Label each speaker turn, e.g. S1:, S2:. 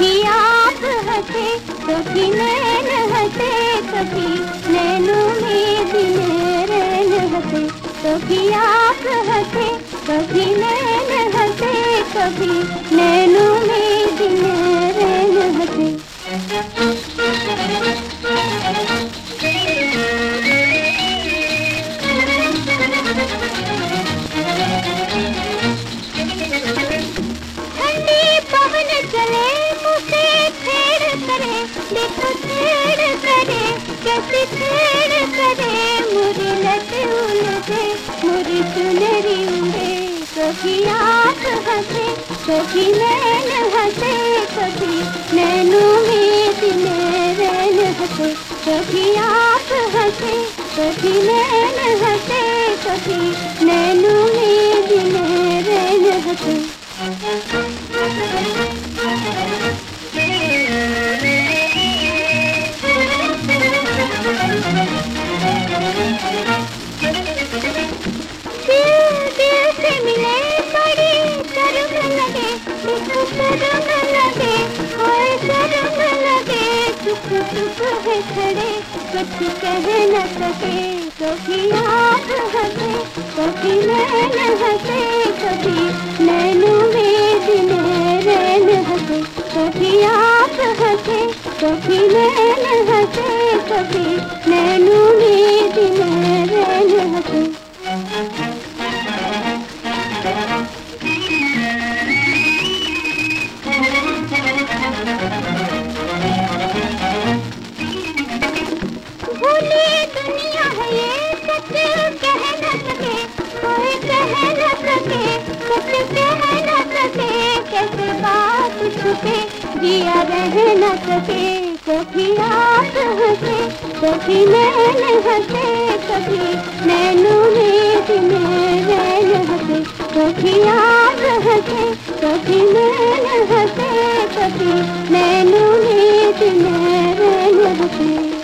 S1: हंसे, कभी नैन हंसे, कभी नैनों में दिन रैन हंसे। कभी आप हंसे, कभी नैन कभी नैनों करे देखो छेड़ करे कैसी छेड़ करे मुरी लट उलझे मुरी चुनरी उड़े। कभी आप हंसे, कभी नैन हंसे, कभी नैनों में रैन हंसे। कभी आप हंसे, कभी नैन हंसे, कभी नैनों चुप है खड़े, कुछ कह न सके, कभी आप हंसे, कभी नैन हंसे, कभी नैनों में रैन हंसे, कभी आप हंसे, कभी नैन हंसे। दुनिया है ये सच कह न सके, कोई कह न सके सच कह न सके, कैसे बात छुपे, जिया रह न सके, कभी आप हंसे, कभी नैन हंसे, कभी नैनों में दिन हंसे, कभी आप हंसे, कभी नैन हंसे, कभी नैनों में दिन हंसे।